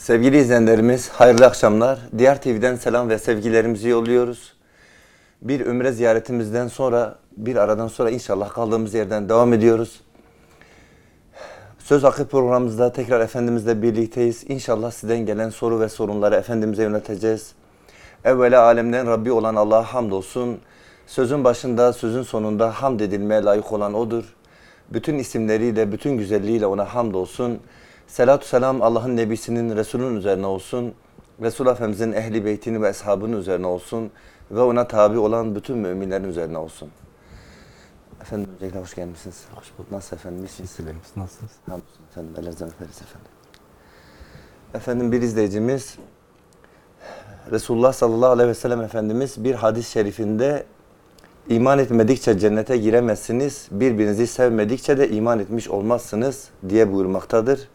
Sevgili izleyenlerimiz, hayırlı akşamlar. Diğer TV'den selam ve sevgilerimizi yolluyoruz. Bir ümre ziyaretimizden sonra, bir aradan sonra inşallah kaldığımız yerden devam ediyoruz. Söz Hakkı programımızda tekrar Efendimizle birlikteyiz. İnşallah sizden gelen soru ve sorunları Efendimiz'e yöneteceğiz. Evvela alemden Rabbi olan Allah'a hamdolsun. Sözün başında, sözün sonunda hamd edilmeye layık olan O'dur. Bütün isimleriyle, bütün güzelliğiyle O'na hamdolsun. Selatü selam Allah'ın Nebisinin, Resulünün üzerine olsun. Resul Efendimizin ehli beytini ve eshabının üzerine olsun. Ve ona tabi olan bütün müminlerin üzerine olsun. Efendim öncelikle hoş gelmişsiniz. Hoş bulduk. Nasıl efendim? İyisiniz? Teşekkürlerimiz. Nasılsınız? Hamdolsun efendim. Ellerinizden öperiz efendim. Efendim bir izleyicimiz Resulullah sallallahu aleyhi ve sellem Efendimiz bir hadis-i şerifinde iman etmedikçe cennete giremezsiniz, birbirinizi sevmedikçe de iman etmiş olmazsınız diye buyurmaktadır.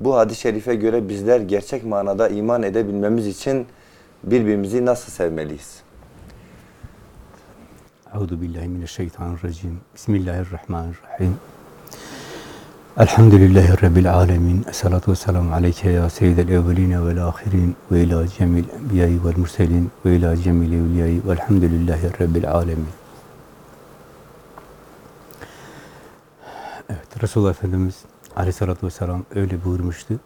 Bu hadis-i şerife göre bizler gerçek manada iman edebilmemiz için birbirimizi nasıl sevmeliyiz? Euzu billahi mineşşeytanirracim. Bismillahirrahmanirrahim. Elhamdülillahi rabbil alamin. Essalatu vesselamu aleyke ya seyyidel evvelin ve'l ahirin ve ila cemil enbiya'i ve'l murselin ve ila cemil evliya'i ve'lhamdülillahi rabbil alamin. Evet, Resulullah Efendimiz Aleyhisselatü Vesselam öyle buyurmuştu.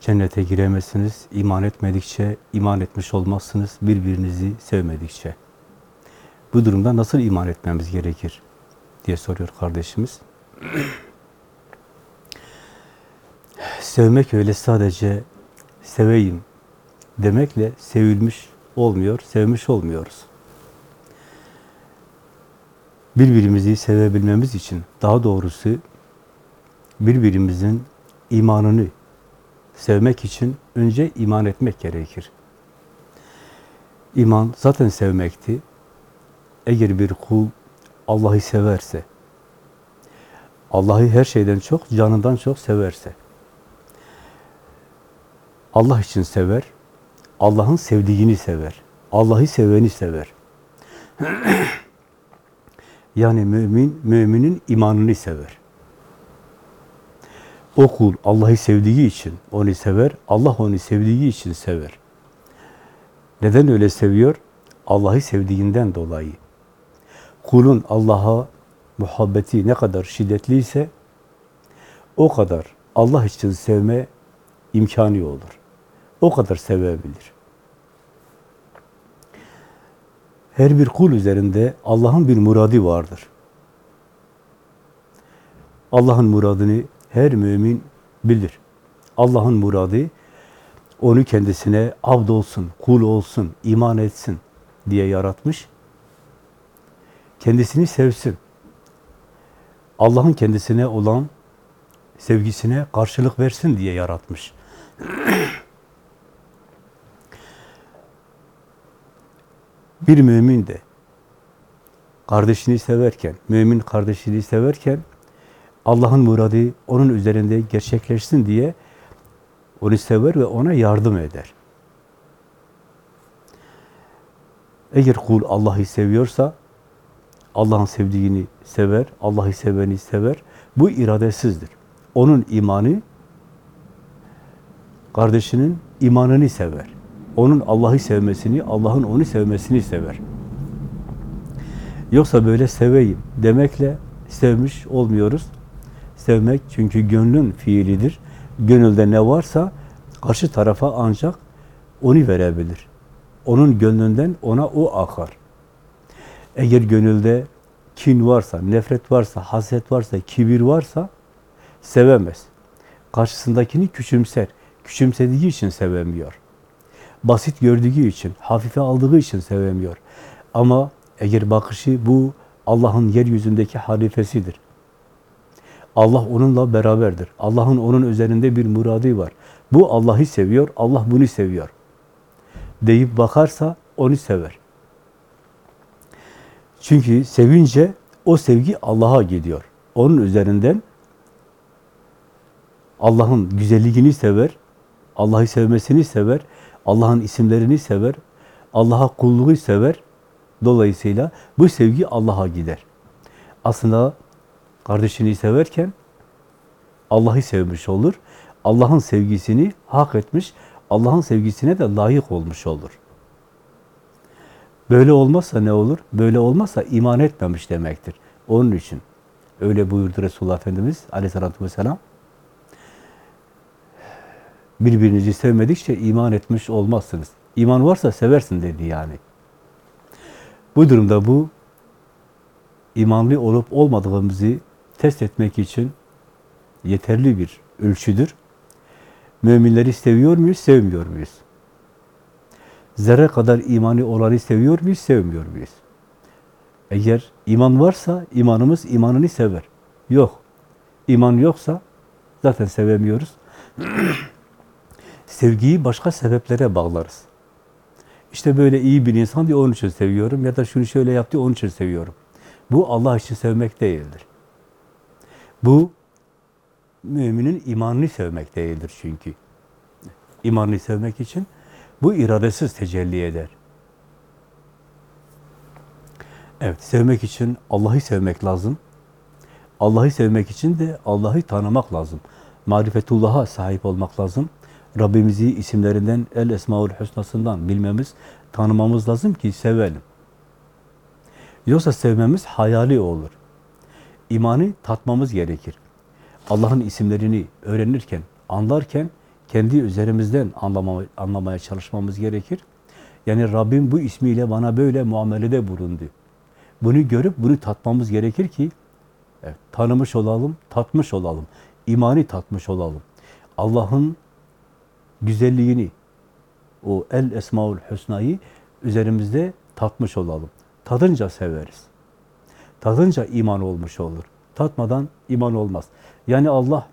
Cennete giremezsiniz, iman etmedikçe, iman etmiş olmazsınız, birbirinizi sevmedikçe. Bu durumda nasıl iman etmemiz gerekir diye soruyor kardeşimiz. Sevmek öyle sadece seveyim demekle sevilmiş olmuyor, sevmiş olmuyoruz. Birbirimizi sevebilmemiz için, daha doğrusu birbirimizin imanını sevmek için önce iman etmek gerekir. İman zaten sevmekti. Eğer bir kul Allah'ı severse, Allah'ı her şeyden çok, canından çok severse, Allah için sever, Allah'ın sevdiğini sever, Allah'ı seveni sever. yani mümin, müminin imanını sever. O kul Allah'ı sevdiği için onu sever, Allah onu sevdiği için sever. Neden öyle seviyor? Allah'ı sevdiğinden dolayı. Kulun Allah'a muhabbeti ne kadar şiddetliyse o kadar Allah için sevme imkanı olur. O kadar sevebilir. Her bir kul üzerinde Allah'ın bir muradı vardır. Allah'ın muradını her mümin bilir. Allah'ın muradı onu kendisine abd olsun, kul olsun, iman etsin diye yaratmış. Kendisini sevsin. Allah'ın kendisine olan sevgisine karşılık versin diye yaratmış. Bir mümin de kardeşini severken, mümin kardeşini severken Allah'ın muradı onun üzerinde gerçekleşsin diye onu sever ve ona yardım eder. Eğer kul Allah'ı seviyorsa, Allah'ın sevdiğini sever, Allah'ı seveni sever. Bu iradesizdir. Onun imanı, kardeşinin imanını sever. Onun Allah'ı sevmesini, Allah'ın onu sevmesini sever. Yoksa böyle seveyim demekle sevmiş olmuyoruz. Sevmek çünkü gönlün fiilidir. Gönülde ne varsa karşı tarafa ancak onu verebilir. Onun gönlünden ona o akar. Eğer gönülde kin varsa, nefret varsa, haset varsa, kibir varsa sevemez. Karşısındakini küçümser. Küçümsediği için sevemiyor. Basit gördüğü için, hafife aldığı için sevemiyor. Ama eğer bakışı bu Allah'ın yeryüzündeki halifesidir. Allah onunla beraberdir. Allah'ın onun üzerinde bir muradı var. Bu Allah'ı seviyor, Allah bunu seviyor. Deyip bakarsa onu sever. Çünkü sevince o sevgi Allah'a gidiyor. Onun üzerinden Allah'ın güzelliğini sever, Allah'ı sevmesini sever, Allah'ın isimlerini sever, Allah'a kulluğu sever. Dolayısıyla bu sevgi Allah'a gider. Aslında kardeşini severken Allah'ı sevmiş olur. Allah'ın sevgisini hak etmiş, Allah'ın sevgisine de layık olmuş olur. Böyle olmazsa ne olur? Böyle olmazsa iman etmemiş demektir. Onun için öyle buyurdu Resulullah Efendimiz aleyhissalatü vesselam. Birbirinizi sevmedikçe iman etmiş olmazsınız. İman varsa seversin dedi yani. Bu durumda bu imanlı olup olmadığımızı test etmek için yeterli bir ölçüdür. Müminleri seviyor muyuz, sevmiyor muyuz? Zerre kadar imanı olanı seviyor muyuz, sevmiyor muyuz? Eğer iman varsa imanımız imanını sever. Yok. İman yoksa zaten sevemiyoruz. Sevgiyi başka sebeplere bağlarız. İşte böyle iyi bir insan diye onun için seviyorum ya da şunu şöyle yaptı onun için seviyorum. Bu Allah için sevmek değildir. Bu müminin imanını sevmek değildir çünkü. İmanını sevmek için bu iradesiz tecelli eder. Evet, sevmek için Allah'ı sevmek lazım. Allah'ı sevmek için de Allah'ı tanımak lazım. Marifetullah'a sahip olmak lazım. Rabbimizi isimlerinden, El Esmaül Hüsna'sından bilmemiz, tanımamız lazım ki sevelim. Yoksa sevmemiz hayali olur. İmanı tatmamız gerekir. Allah'ın isimlerini öğrenirken, anlarken kendi üzerimizden anlamaya, anlamaya çalışmamız gerekir. Yani Rabbim bu ismiyle bana böyle muamelede bulundu. Bunu görüp bunu tatmamız gerekir ki evet, tanımış olalım, tatmış olalım. İmanı tatmış olalım. Allah'ın güzelliğini, o El Esmaül Hüsna'yı üzerimizde tatmış olalım. Tadınca severiz. Tadınca iman olmuş olur. Tatmadan iman olmaz. Yani Allah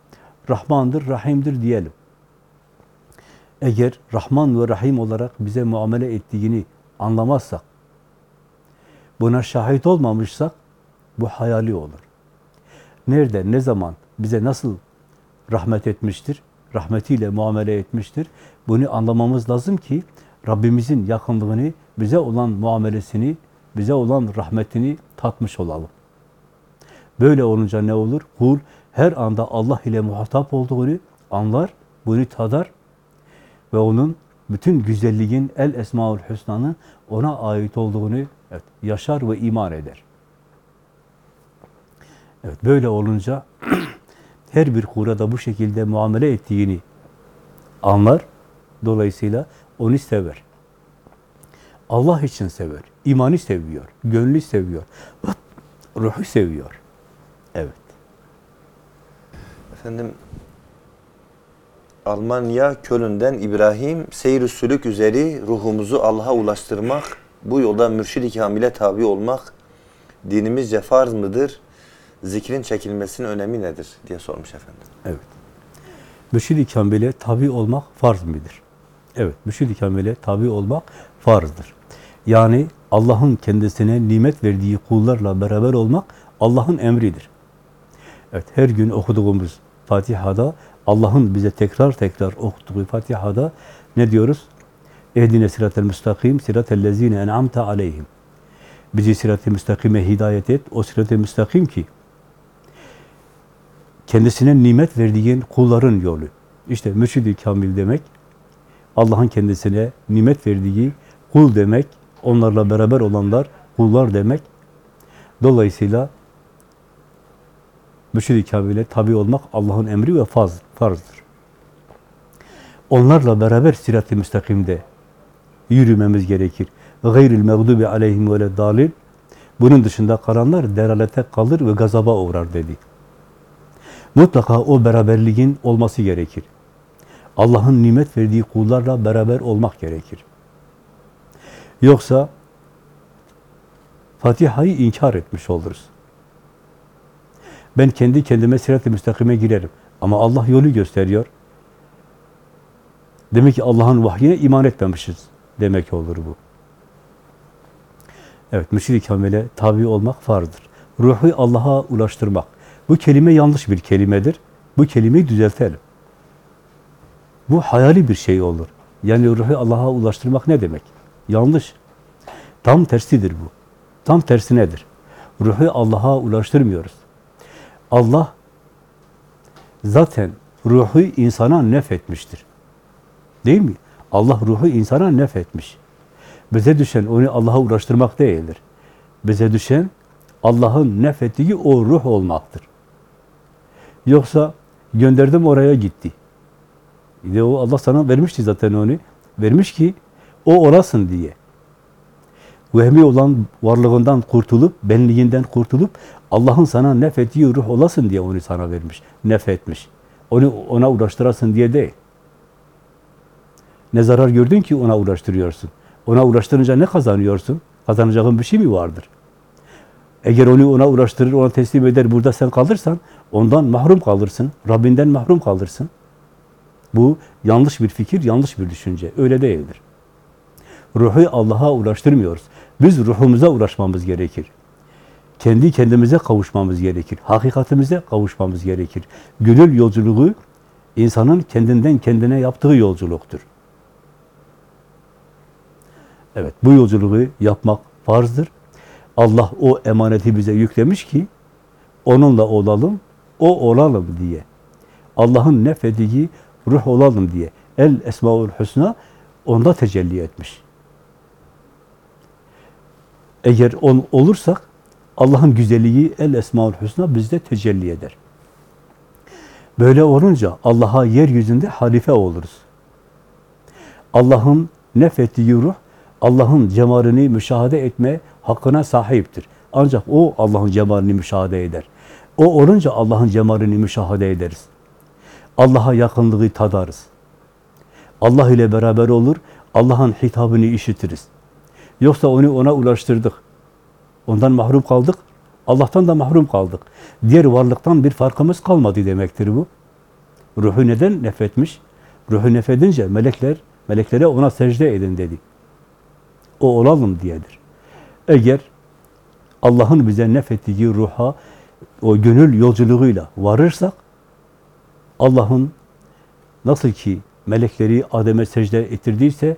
Rahmandır, Rahim'dir diyelim. Eğer Rahman ve Rahim olarak bize muamele ettiğini anlamazsak, buna şahit olmamışsak, bu hayali olur. Nerede, ne zaman, bize nasıl rahmet etmiştir, rahmetiyle muamele etmiştir, bunu anlamamız lazım ki, Rabbimizin yakınlığını, bize olan muamelesini, bize olan rahmetini tatmış olalım. Böyle olunca ne olur? Kul her anda Allah ile muhatap olduğunu anlar, bunu tadar ve onun bütün güzelliğin, el esmaül hüsnanın ona ait olduğunu evet, yaşar ve iman eder. Evet, böyle olunca her bir kura da bu şekilde muamele ettiğini anlar. Dolayısıyla onu sever. Allah için sever. İmanı seviyor. Gönlü seviyor. Ruhu seviyor. Evet. Efendim Almanya Köln'den İbrahim seyir sülük üzeri ruhumuzu Allah'a ulaştırmak, bu yolda mürşid-i kamile tabi olmak dinimizce farz mıdır? Zikrin çekilmesinin önemi nedir diye sormuş efendim. Evet. Mürşid-i Kamil'e tabi olmak farz mıdır? Evet, mürşid-i Kamil'e tabi olmak farzdır. Yani Allah'ın kendisine nimet verdiği kullarla beraber olmak Allah'ın emridir. Evet, her gün okuduğumuz Fatiha'da Allah'ın bize tekrar tekrar okuttuğu Fatiha'da ne diyoruz? Ehdine sıratel müstakim, sıratel lezine en'amte aleyhim. Bizi sırat-ı müstakime hidayet et, o sırat-ı müstakim ki kendisine nimet verdiğin kulların yolu. İşte mürşid-i kamil demek, Allah'ın kendisine nimet verdiği kul demek, onlarla beraber olanlar kullar demek. Dolayısıyla mürşid-i kamile tabi olmak Allah'ın emri ve farz, farzdır. Onlarla beraber sirat-i müstakimde yürümemiz gerekir. Gayril mağdubi aleyhim ve. Bunun dışında kalanlar deralete kalır ve gazaba uğrar dedi. Mutlaka o beraberliğin olması gerekir. Allah'ın nimet verdiği kullarla beraber olmak gerekir. Yoksa Fatiha'yı inkar etmiş oluruz. Ben kendi kendime sirat-ı müstakime girerim. Ama Allah yolu gösteriyor. Demek ki Allah'ın vahyine iman etmemişiz demek olur bu. Evet, mürşid-i kamile tabi olmak farzdır. Ruhu Allah'a ulaştırmak. Bu kelime yanlış bir kelimedir. Bu kelimeyi düzeltelim. Bu hayali bir şey olur. Yani ruhu Allah'a ulaştırmak ne demek? Yanlış. Tam tersidir bu. Tam tersi nedir? Ruhu Allah'a ulaştırmıyoruz. Allah zaten ruhu insana nefetmiştir. Değil mi? Allah ruhu insana nefetmiş. Bize düşen onu Allah'a uğraştırmak değildir. Bize düşen Allah'ın nefettiği o ruh olmaktır. Yoksa gönderdim oraya gitti. De o Allah sana vermişti zaten onu. Vermiş ki o olasın diye. Vehmi olan varlığından kurtulup, benliğinden kurtulup Allah'ın sana nefettiği ruh olasın diye onu sana vermiş. Nefetmiş. Onu ona uğraştırasın diye değil. Ne zarar gördün ki ona uğraştırıyorsun? Ona uğraştırınca ne kazanıyorsun? Kazanacağın bir şey mi vardır? Eğer onu ona uğraştırır, ona teslim eder, burada sen kalırsan ondan mahrum kalırsın, Rabbinden mahrum kalırsın. Bu yanlış bir fikir, yanlış bir düşünce. Öyle değildir. Ruhu Allah'a uğraştırmıyoruz. Biz ruhumuza uğraşmamız gerekir. Kendi kendimize kavuşmamız gerekir. Hakikatimize kavuşmamız gerekir. Gönül yolculuğu insanın kendinden kendine yaptığı yolculuktur. Evet, bu yolculuğu yapmak farzdır. Allah o emaneti bize yüklemiş ki onunla olalım, o olalım diye. Allah'ın nefediği ruh olalım diye. El Esmaül Hüsna onda tecelli etmiş. Eğer on olursak Allah'ın güzelliği El Esmaül Hüsna bizde tecelli eder. Böyle olunca Allah'a yeryüzünde halife oluruz. Allah'ın nefettiği ruh Allah'ın cemalini müşahede etme hakkına sahiptir. Ancak o Allah'ın cemalini müşahede eder. O olunca Allah'ın cemalini müşahede ederiz. Allah'a yakınlığı tadarız. Allah ile beraber olur, Allah'ın hitabını işitiriz. Yoksa onu ona ulaştırdık. Ondan mahrum kaldık, Allah'tan da mahrum kaldık. Diğer varlıktan bir farkımız kalmadı demektir bu. Ruhu neden nefetmiş? Ruhu nefedince melekler, meleklere ona secde edin dedi. O olalım diyedir. Eğer Allah'ın bize nefettiği ruha, o gönül yolculuğuyla varırsak, Allah'ın nasıl ki melekleri Adem'e secde ettirdiyse,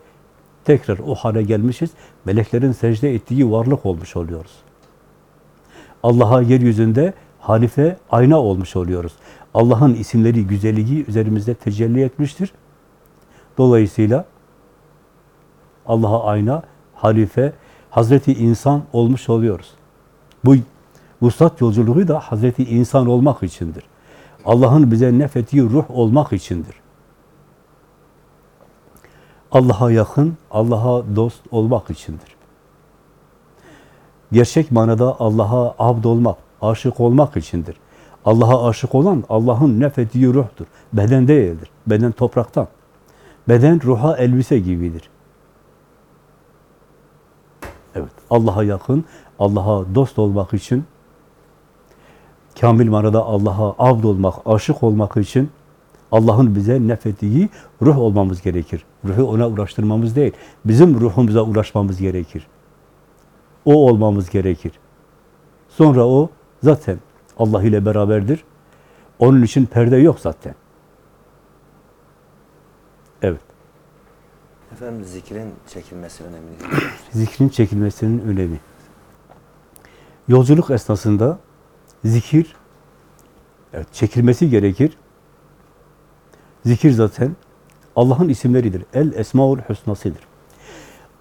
tekrar o hale gelmişiz, meleklerin secde ettiği varlık olmuş oluyoruz. Allah'a yeryüzünde halife, ayna olmuş oluyoruz. Allah'ın isimleri, güzelliği üzerimizde tecelli etmiştir. Dolayısıyla Allah'a ayna, halife, Hazreti insan olmuş oluyoruz. Bu vuslat yolculuğu da Hazreti insan olmak içindir. Allah'ın bize nefettiği ruh olmak içindir. Allah'a yakın, Allah'a dost olmak içindir. Gerçek manada Allah'a abd olmak, aşık olmak içindir. Allah'a aşık olan Allah'ın nefettiği ruhtur. Beden değildir. Beden topraktan. Beden ruha elbise gibidir. Evet, Allah'a yakın, Allah'a dost olmak için, kamil manada Allah'a abd olmak, aşık olmak için Allah'ın bize nefettiği ruh olmamız gerekir. Ruhu ona uğraştırmamız değil, bizim ruhumuza uğraşmamız gerekir. O olmamız gerekir. Sonra o zaten Allah ile beraberdir. Onun için perde yok zaten. Evet. Efendim zikrin çekilmesi önemli. Zikrin çekilmesinin önemi. Yolculuk esnasında zikir evet, çekilmesi gerekir. Zikir zaten Allah'ın isimleridir. El Esmaül Hüsnasıdır.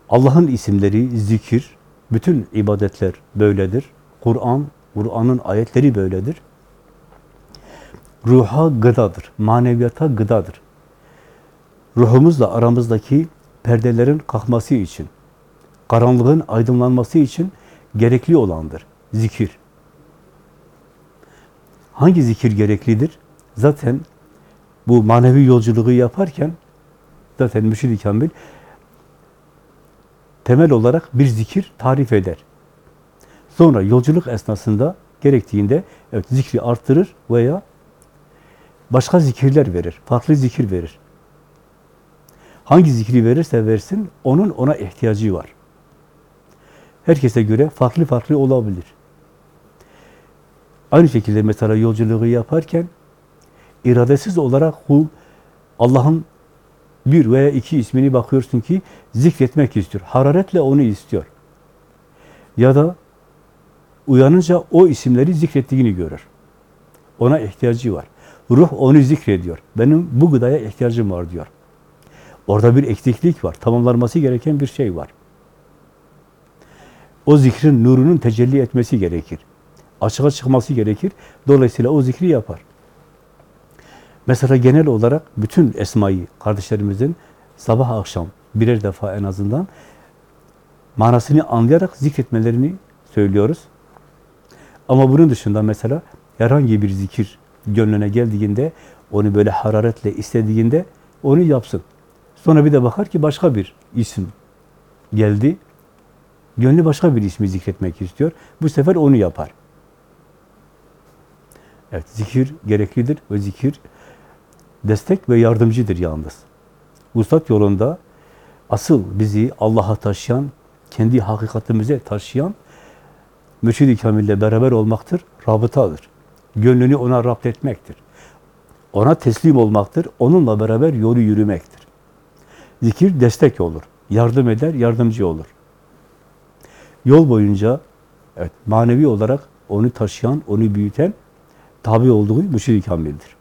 Allah'ın isimleri, zikir, bütün ibadetler böyledir. Kur'an, Kur'an'ın ayetleri böyledir. Ruha gıdadır, maneviyata gıdadır. Ruhumuzla aramızdaki perdelerin kalkması için, karanlığın aydınlanması için gerekli olandır. Zikir. Hangi zikir gereklidir? Zaten bu manevi yolculuğu yaparken zaten müşid-i kamil temel olarak bir zikir tarif eder. Sonra yolculuk esnasında gerektiğinde evet zikri arttırır veya başka zikirler verir, farklı zikir verir. Hangi zikri verirse versin, onun ona ihtiyacı var. Herkese göre farklı farklı olabilir. Aynı şekilde mesela yolculuğu yaparken iradesiz olarak kul Allah'ın bir veya iki ismini bakıyorsun ki zikretmek istiyor. Hararetle onu istiyor. Ya da uyanınca o isimleri zikrettiğini görür. Ona ihtiyacı var. Ruh onu zikrediyor. Benim bu gıdaya ihtiyacım var diyor. Orada bir eksiklik var. Tamamlanması gereken bir şey var. O zikrin nurunun tecelli etmesi gerekir. Açığa çıkması gerekir. Dolayısıyla o zikri yapar. Mesela genel olarak bütün esmayı kardeşlerimizin sabah akşam birer defa en azından manasını anlayarak zikretmelerini söylüyoruz. Ama bunun dışında mesela herhangi bir zikir gönlüne geldiğinde, onu böyle hararetle istediğinde onu yapsın. Sonra bir de bakar ki başka bir isim geldi. Gönlü başka bir ismi zikretmek istiyor. Bu sefer onu yapar. Evet, zikir gereklidir ve zikir destek ve yardımcıdır yalnız. Vuslat yolunda asıl bizi Allah'a taşıyan, kendi hakikatimize taşıyan Mürşid-i Kamil'le beraber olmaktır, rabıtadır. Gönlünü ona rapt etmektir. Ona teslim olmaktır, onunla beraber yolu yürümektir. Zikir destek olur, yardım eder, yardımcı olur. Yol boyunca evet, manevi olarak onu taşıyan, onu büyüten tabi olduğu Mürşid-i Kamil'dir.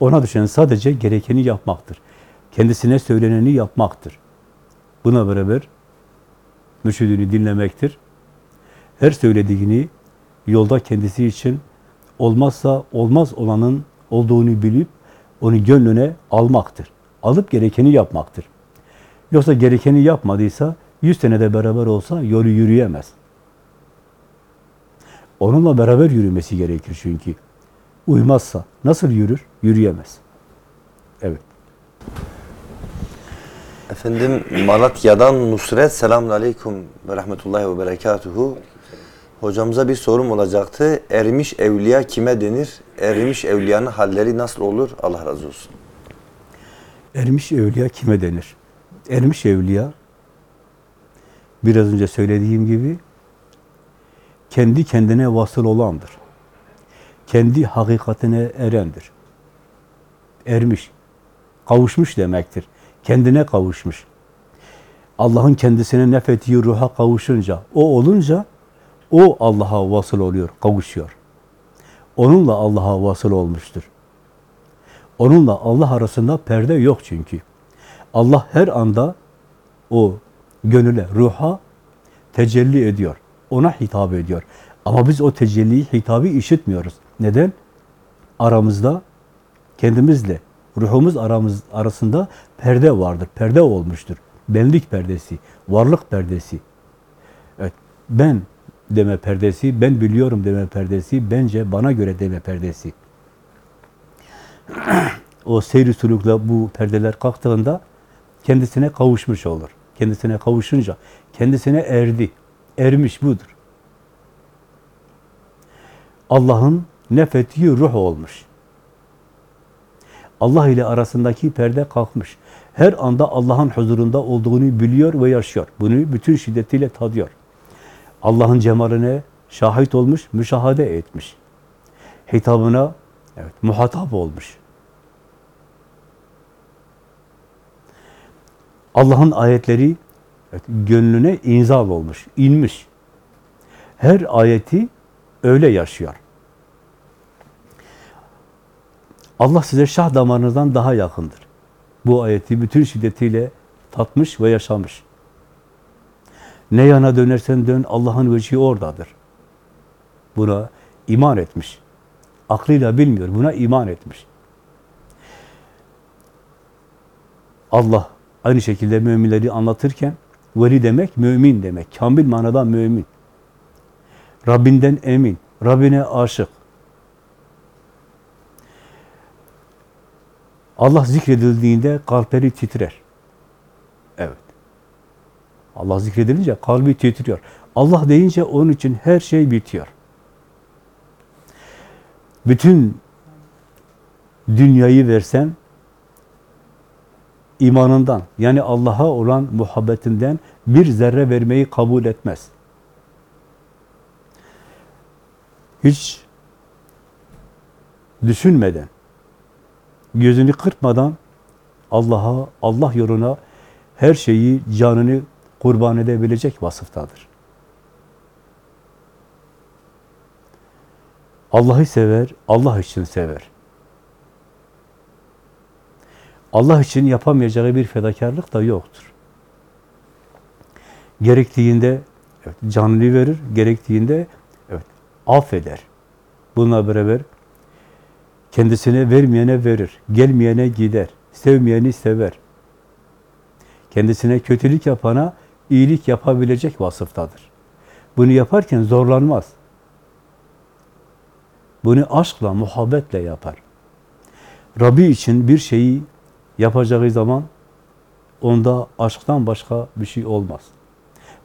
Ona düşen sadece gerekeni yapmaktır. Kendisine söyleneni yapmaktır. Buna beraber mürşidini dinlemektir. Her söylediğini yolda kendisi için olmazsa olmaz olanın olduğunu bilip onu gönlüne almaktır. Alıp gerekeni yapmaktır. Yoksa gerekeni yapmadıysa yüz senede beraber olsa yolu yürüyemez. Onunla beraber yürümesi gerekir çünkü. Uymazsa nasıl yürür? Yürüyemez. Evet. Efendim Malatya'dan Nusret selamun aleyküm ve rahmetullahi ve berekatuhu. Hocamıza bir sorum olacaktı. Ermiş evliya kime denir? Ermiş evliyanın halleri nasıl olur? Allah razı olsun. Ermiş evliya kime denir? Ermiş evliya biraz önce söylediğim gibi kendi kendine vasıl olandır. Kendi hakikatine erendir. Ermiş, kavuşmuş demektir. Kendine kavuşmuş. Allah'ın kendisine nefettiği ruha kavuşunca, o olunca o Allah'a vasıl oluyor, kavuşuyor. Onunla Allah'a vasıl olmuştur. Onunla Allah arasında perde yok çünkü. Allah her anda o gönüle, ruha tecelli ediyor. Ona hitap ediyor. Ama biz o tecelliyi, hitabı işitmiyoruz. Neden? Aramızda, kendimizle, ruhumuz aramız arasında perde vardır. Perde olmuştur. Benlik perdesi, varlık perdesi. Evet, ben deme perdesi, ben biliyorum deme perdesi, bence bana göre deme perdesi. o seyri sulukla bu perdeler kalktığında kendisine kavuşmuş olur. Kendisine kavuşunca kendisine erdi. Ermiş budur. Allah'ın nefettiği ruh olmuş. Allah ile arasındaki perde kalkmış. Her anda Allah'ın huzurunda olduğunu biliyor ve yaşıyor. Bunu bütün şiddetiyle tadıyor. Allah'ın cemaline şahit olmuş, müşahede etmiş. Hitabına evet, muhatap olmuş. Allah'ın ayetleri evet, gönlüne inzal olmuş, inmiş. Her ayeti öyle yaşıyor. Allah size şah damarınızdan daha yakındır. Bu ayeti bütün şiddetiyle tatmış ve yaşamış. Ne yana dönersen dön, Allah'ın vecihi oradadır. Buna iman etmiş. Aklıyla bilmiyor, buna iman etmiş. Allah aynı şekilde müminleri anlatırken, veli demek, mümin demek. Kamil manada mümin. Rabbinden emin, Rabbine aşık. Allah zikredildiğinde kalpleri titrer. Evet. Allah zikredilince kalbi titriyor. Allah deyince onun için her şey bitiyor. Bütün dünyayı versen imanından yani Allah'a olan muhabbetinden bir zerre vermeyi kabul etmez. Hiç düşünmeden, gözünü kırpmadan Allah'a, Allah yoluna her şeyi, canını kurban edebilecek vasıftadır. Allah'ı sever, Allah için sever. Allah için yapamayacağı bir fedakarlık da yoktur. Gerektiğinde evet, canını verir, gerektiğinde evet, affeder. Bununla beraber kendisine vermeyene verir, gelmeyene gider, sevmeyeni sever. Kendisine kötülük yapana iyilik yapabilecek vasıftadır. Bunu yaparken zorlanmaz. Bunu aşkla, muhabbetle yapar. Rabbi için bir şeyi yapacağı zaman onda aşktan başka bir şey olmaz.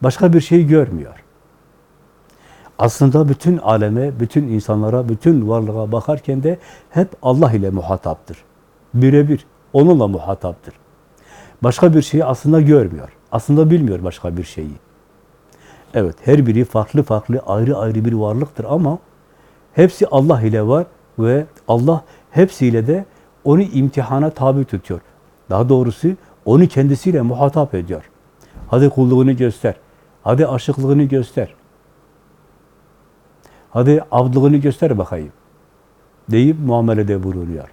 Başka bir şey görmüyor. Aslında bütün aleme, bütün insanlara, bütün varlığa bakarken de hep Allah ile muhataptır. Birebir onunla muhataptır. Başka bir şeyi aslında görmüyor. Aslında bilmiyor başka bir şeyi. Evet, her biri farklı farklı, ayrı ayrı bir varlıktır ama hepsi Allah ile var ve Allah hepsiyle de onu imtihana tabi tutuyor. Daha doğrusu onu kendisiyle muhatap ediyor. Hadi kulluğunu göster. Hadi aşıklığını göster. Hadi abdlığını göster bakayım. Deyip muamelede bulunuyor.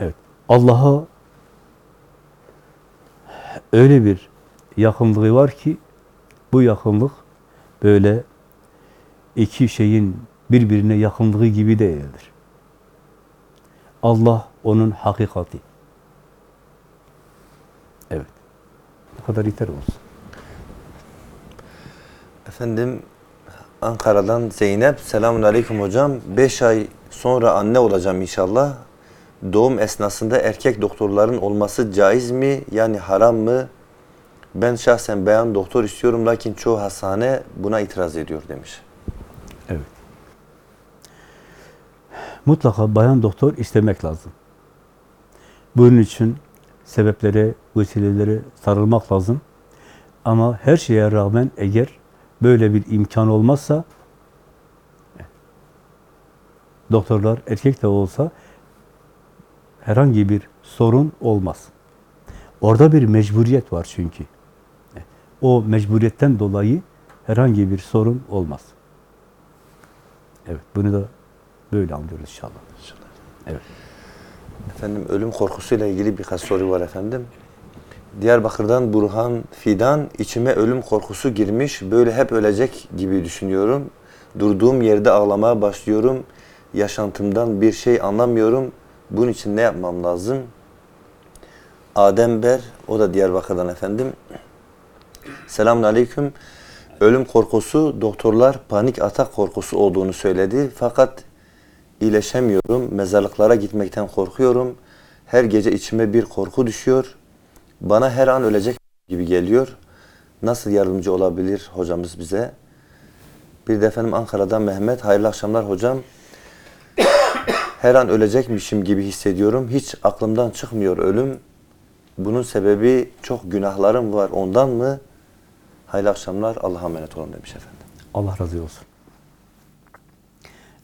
Evet. Allah'a öyle bir yakınlığı var ki bu yakınlık böyle iki şeyin birbirine yakınlığı gibi değildir. Allah onun hakikati. Evet. Bu kadar yeter olsun. Efendim Ankara'dan Zeynep. Selamun Aleyküm hocam. 5 ay sonra anne olacağım inşallah. Doğum esnasında erkek doktorların olması caiz mi? Yani haram mı? Ben şahsen beyan doktor istiyorum lakin çoğu hastane buna itiraz ediyor demiş. Evet. Mutlaka bayan doktor istemek lazım. Bunun için sebeplere, vesilelere sarılmak lazım. Ama her şeye rağmen eğer böyle bir imkan olmazsa doktorlar erkek de olsa herhangi bir sorun olmaz. Orada bir mecburiyet var çünkü. O mecburiyetten dolayı herhangi bir sorun olmaz. Evet, bunu da böyle anlıyoruz inşallah. Evet. Efendim ölüm korkusuyla ilgili birkaç soru var efendim. Diyarbakır'dan Burhan Fidan, içime ölüm korkusu girmiş, böyle hep ölecek gibi düşünüyorum. Durduğum yerde ağlamaya başlıyorum. Yaşantımdan bir şey anlamıyorum. Bunun için ne yapmam lazım? Adem Ber, o da Diyarbakır'dan efendim. Selamun Aleyküm. Ölüm korkusu, doktorlar panik atak korkusu olduğunu söyledi. Fakat iyileşemiyorum. Mezarlıklara gitmekten korkuyorum. Her gece içime bir korku düşüyor. Bana her an ölecek gibi geliyor. Nasıl yardımcı olabilir hocamız bize? Bir de efendim Ankara'dan Mehmet. Hayırlı akşamlar hocam. Her an ölecekmişim gibi hissediyorum. Hiç aklımdan çıkmıyor ölüm. Bunun sebebi çok günahlarım var. Ondan mı? Hayırlı akşamlar. Allah'a emanet olun demiş efendim. Allah razı olsun.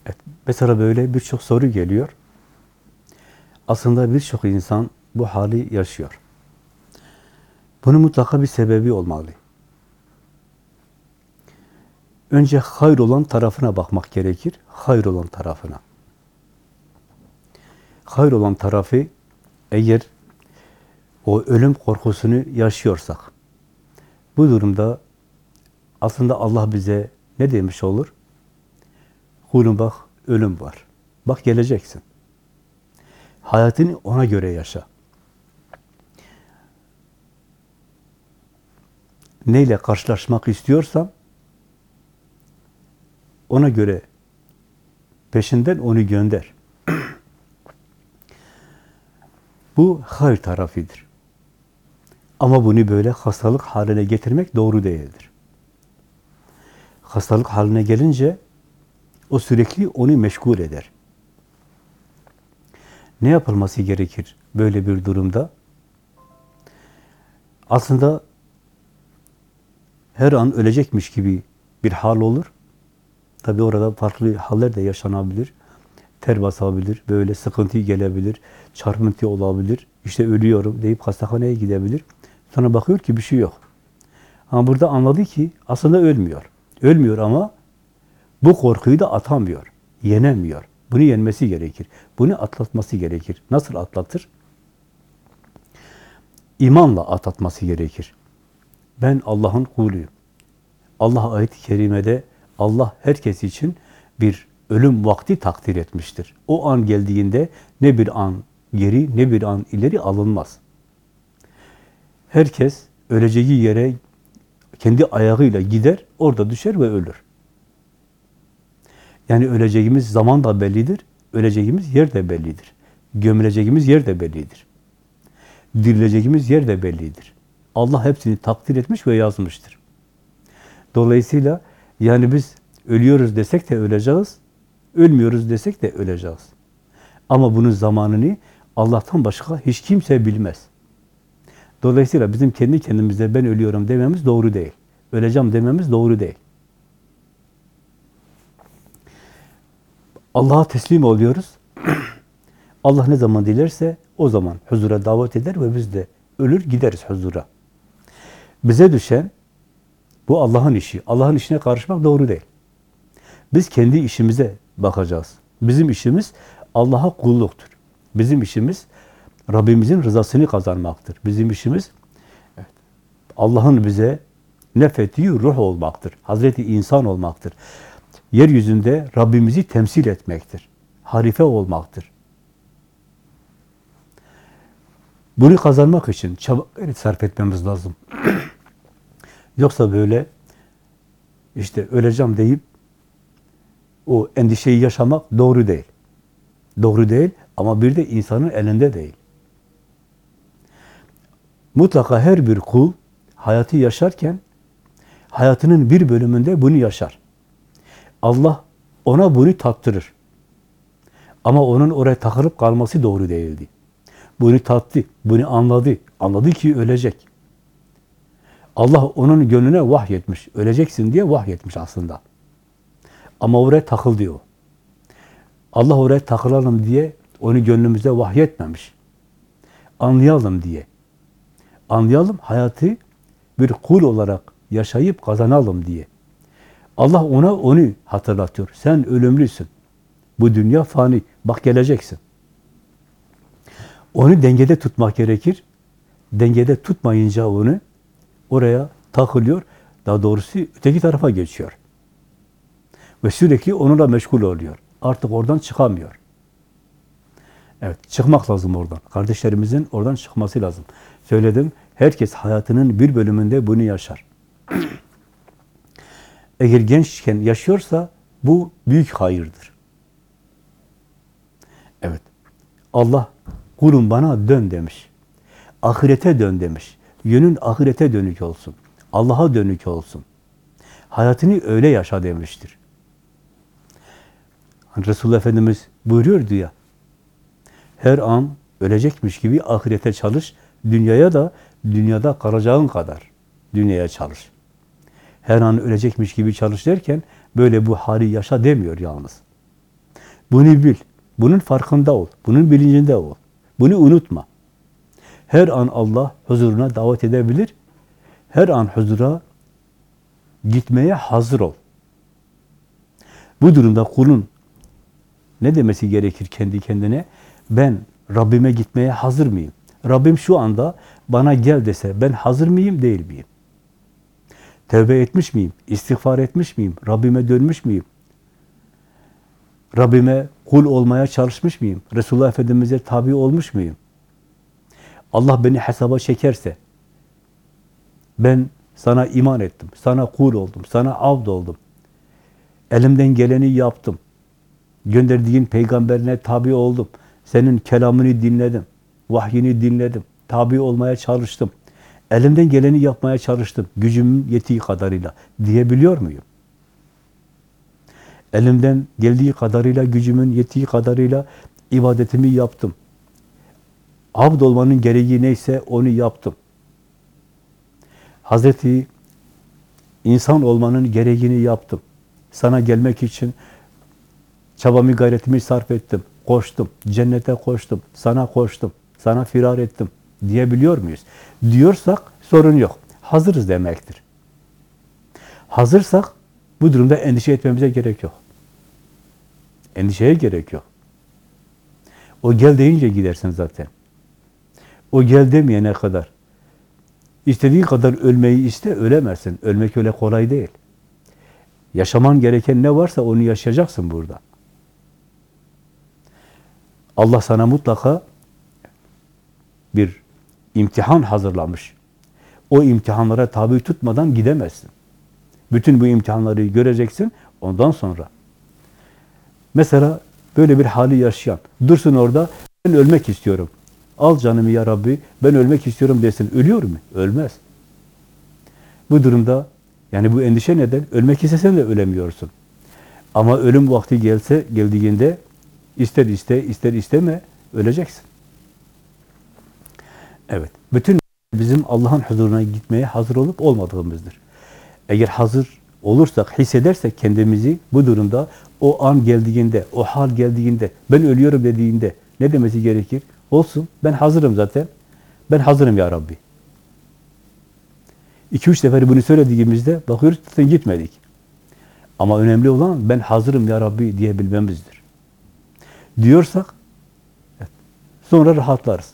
Evet, mesela böyle birçok soru geliyor. Aslında birçok insan bu hali yaşıyor. Bunun mutlaka bir sebebi olmalı. Önce hayır olan tarafına bakmak gerekir. Hayır olan tarafına. Hayır olan tarafı eğer o ölüm korkusunu yaşıyorsak, bu durumda aslında Allah bize ne demiş olur? Kulum bak, ölüm var. Bak geleceksin. Hayatını ona göre yaşa. Neyle karşılaşmak istiyorsam ona göre peşinden onu gönder. Bu hayır tarafıdır. Ama bunu böyle hastalık haline getirmek doğru değildir. Hastalık haline gelince o sürekli onu meşgul eder. Ne yapılması gerekir böyle bir durumda? Aslında her an ölecekmiş gibi bir hal olur. Tabi orada farklı haller de yaşanabilir. Ter basabilir, böyle sıkıntı gelebilir, çarpıntı olabilir. İşte ölüyorum deyip hastahaneye gidebilir. Sonra bakıyor ki bir şey yok. Ama burada anladı ki aslında ölmüyor. Ölmüyor ama Bu korkuyu da atamıyor, yenemiyor. Bunu yenmesi gerekir. Bunu atlatması gerekir. Nasıl atlatır? İmanla atlatması gerekir. Ben Allah'ın kuluyum. Allah ayet-i kerimede Allah herkes için bir ölüm vakti takdir etmiştir. O an geldiğinde ne bir an geri ne bir an ileri alınmaz. Herkes öleceği yere kendi ayağıyla gider, orada düşer ve ölür. Yani öleceğimiz zaman da bellidir, öleceğimiz yer de bellidir. Gömüleceğimiz yer de bellidir. Dirileceğimiz yer de bellidir. Allah hepsini takdir etmiş ve yazmıştır. Dolayısıyla yani biz ölüyoruz desek de öleceğiz, ölmüyoruz desek de öleceğiz. Ama bunun zamanını Allah'tan başka hiç kimse bilmez. Dolayısıyla bizim kendi kendimize ben ölüyorum dememiz doğru değil. Öleceğim dememiz doğru değil. Allah'a teslim oluyoruz. Allah ne zaman dilerse o zaman huzura davet eder ve biz de ölür gideriz huzura. Bize düşen bu Allah'ın işi. Allah'ın işine karışmak doğru değil. Biz kendi işimize bakacağız. Bizim işimiz Allah'a kulluktur. Bizim işimiz Rabbimizin rızasını kazanmaktır. Bizim işimiz Allah'ın bize nefettiği ruh olmaktır. Hazreti insan olmaktır. Yeryüzünde Rabbimizi temsil etmektir. Harife olmaktır. Bunu kazanmak için çaba sarf etmemiz lazım. Yoksa böyle işte öleceğim deyip o endişeyi yaşamak doğru değil. Doğru değil ama bir de insanın elinde değil. Mutlaka her bir kul hayatı yaşarken hayatının bir bölümünde bunu yaşar. Allah ona bunu tattırır. Ama onun oraya takılıp kalması doğru değildi. Bunu tattı, bunu anladı. Anladı ki ölecek. Allah onun gönlüne vahyetmiş. Öleceksin diye vahyetmiş aslında. Ama oraya takıldı o. Allah oraya takılalım diye onu gönlümüze vahyetmemiş. Anlayalım diye. Anlayalım, hayatı bir kul olarak yaşayıp kazanalım diye. Allah ona onu hatırlatıyor. Sen ölümlüsün. Bu dünya fani. Bak geleceksin. Onu dengede tutmak gerekir. Dengede tutmayınca onu oraya takılıyor. Daha doğrusu öteki tarafa geçiyor. Ve sürekli onunla meşgul oluyor. Artık oradan çıkamıyor. Evet, çıkmak lazım oradan. Kardeşlerimizin oradan çıkması lazım. Söyledim, herkes hayatının bir bölümünde bunu yaşar. Eğer gençken yaşıyorsa bu büyük hayırdır. Evet, Allah kulum bana dön demiş. Ahirete dön demiş. Yönün ahirete dönük olsun. Allah'a dönük olsun. Hayatını öyle yaşa demiştir. Hani Resulullah Efendimiz buyuruyordu ya, her an ölecekmiş gibi ahirete çalış, dünyaya da dünyada kalacağın kadar dünyaya çalış. Her an ölecekmiş gibi çalış derken böyle bu hali yaşa demiyor yalnız. Bunu bil, bunun farkında ol, bunun bilincinde ol. Bunu unutma. Her an Allah huzuruna davet edebilir. Her an huzura gitmeye hazır ol. Bu durumda kulun ne demesi gerekir kendi kendine? Ben Rabbime gitmeye hazır mıyım? Rabbim şu anda bana gel dese ben hazır mıyım, değil miyim? Tevbe etmiş miyim? İstiğfar etmiş miyim? Rabbime dönmüş müyüm? Rabbime kul olmaya çalışmış mıyım? Resulullah Efendimiz'e tabi olmuş muyum? Allah beni hesaba çekerse, ben sana iman ettim, sana kul oldum, sana avd oldum. Elimden geleni yaptım. Gönderdiğin peygamberine tabi oldum. Senin kelamını dinledim. Vahyini dinledim. Tabi olmaya çalıştım. Elimden geleni yapmaya çalıştım. Gücümün yettiği kadarıyla. Diyebiliyor muyum? Elimden geldiği kadarıyla, gücümün yettiği kadarıyla ibadetimi yaptım. Abd olmanın gereği neyse onu yaptım. Hazreti insan olmanın gereğini yaptım. Sana gelmek için çabamı, gayretimi sarf ettim. Koştum, cennete koştum, sana koştum, sana firar ettim diyebiliyor muyuz? Diyorsak sorun yok. Hazırız demektir. Hazırsak Bu durumda endişe etmemize gerek yok. Endişeye gerek yok. O gel deyince gidersin zaten. O gel demeyene kadar. İstediğin kadar ölmeyi iste, ölemezsin. Ölmek öyle kolay değil. Yaşaman gereken ne varsa onu yaşayacaksın burada. Allah sana mutlaka bir imtihan hazırlamış. O imtihanlara tabi tutmadan gidemezsin. Bütün bu imtihanları göreceksin ondan sonra. Mesela böyle bir hali yaşayan, dursun orada, ben ölmek istiyorum. Al canımı ya Rabbi, ben ölmek istiyorum desin. Ölüyor mu? Ölmez. Bu durumda, yani bu endişe neden? Ölmek istesen de ölemiyorsun. Ama ölüm vakti gelse, geldiğinde ister iste, ister isteme, öleceksin. Evet, bütün bizim Allah'ın huzuruna gitmeye hazır olup olmadığımızdır. Eğer hazır olursak, hissedersek kendimizi bu durumda o an geldiğinde, o hal geldiğinde, ben ölüyorum dediğinde ne demesi gerekir? Olsun, ben hazırım zaten. Ben hazırım ya Rabbi. İki üç sefer bunu söylediğimizde bakıyoruz zaten gitmedik. Ama önemli olan ben hazırım ya Rabbi diyebilmemizdir. Diyorsak evet, sonra rahatlarız.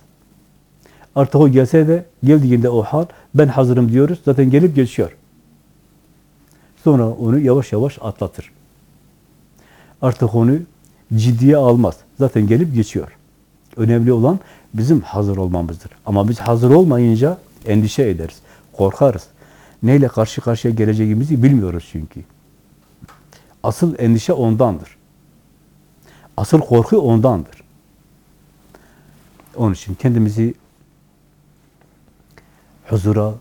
Artık o gelse de geldiğinde o hal ben hazırım diyoruz. Zaten gelip geçiyor. Sonra onu yavaş yavaş atlatır. Artık onu ciddiye almaz. Zaten gelip geçiyor. Önemli olan bizim hazır olmamızdır. Ama biz hazır olmayınca endişe ederiz, korkarız. Neyle karşı karşıya geleceğimizi bilmiyoruz çünkü. Asıl endişe ondandır. Asıl korku ondandır. Onun için kendimizi huzura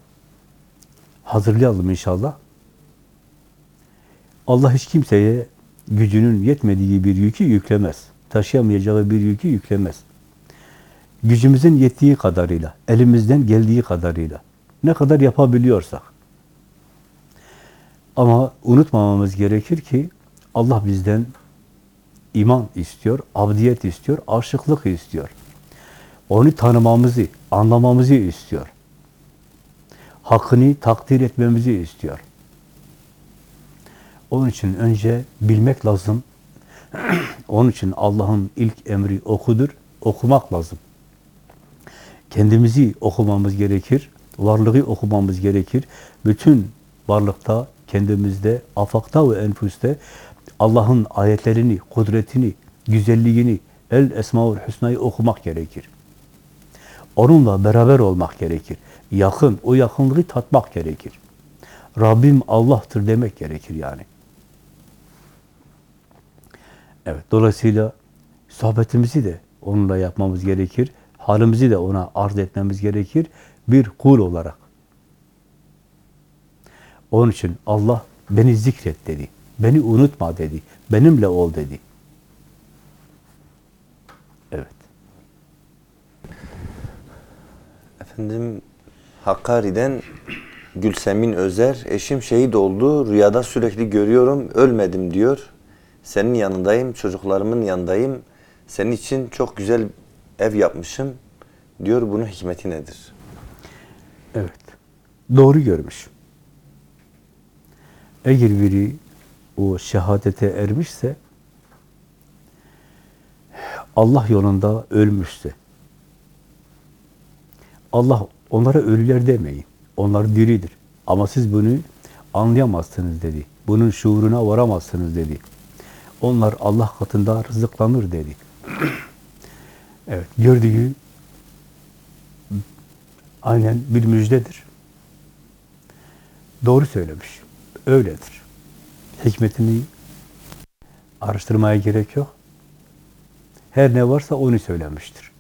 hazırlayalım inşallah. Allah hiç kimseye gücünün yetmediği bir yükü yüklemez. Taşıyamayacağı bir yükü yüklemez. Gücümüzün yettiği kadarıyla, elimizden geldiği kadarıyla, ne kadar yapabiliyorsak. Ama unutmamamız gerekir ki Allah bizden iman istiyor, abdiyet istiyor, aşıklık istiyor. Onu tanımamızı, anlamamızı istiyor. Hakkını takdir etmemizi istiyor. Onun için önce bilmek lazım. Onun için Allah'ın ilk emri okudur, okumak lazım. Kendimizi okumamız gerekir, varlığı okumamız gerekir. Bütün varlıkta, kendimizde, afakta ve enfüste Allah'ın ayetlerini, kudretini, güzelliğini, El Esmaül Hüsna'yı okumak gerekir. Onunla beraber olmak gerekir. Yakın, o yakınlığı tatmak gerekir. Rabbim Allah'tır demek gerekir yani. Evet, dolayısıyla sohbetimizi de onunla yapmamız gerekir. Halimizi de ona arz etmemiz gerekir. Bir kul olarak. Onun için Allah beni zikret dedi. Beni unutma dedi. Benimle ol dedi. Evet. Efendim Hakkari'den Gülsemin Özer, eşim şehit oldu, rüyada sürekli görüyorum, ölmedim diyor. Senin yanındayım, çocuklarımın yanındayım. Senin için çok güzel ev yapmışım diyor. Bunun hikmeti nedir? Evet. Doğru görmüş. Eğer biri o şehadete ermişse Allah yolunda ölmüşse Allah onlara ölüler demeyin. Onlar diridir. Ama siz bunu anlayamazsınız dedi. Bunun şuuruna varamazsınız dedi. Onlar Allah katında rızıklanır dedi. Evet, gördüğü aynen bir müjdedir. Doğru söylemiş. Öyledir. Hikmetini araştırmaya gerek yok. Her ne varsa onu söylemiştir.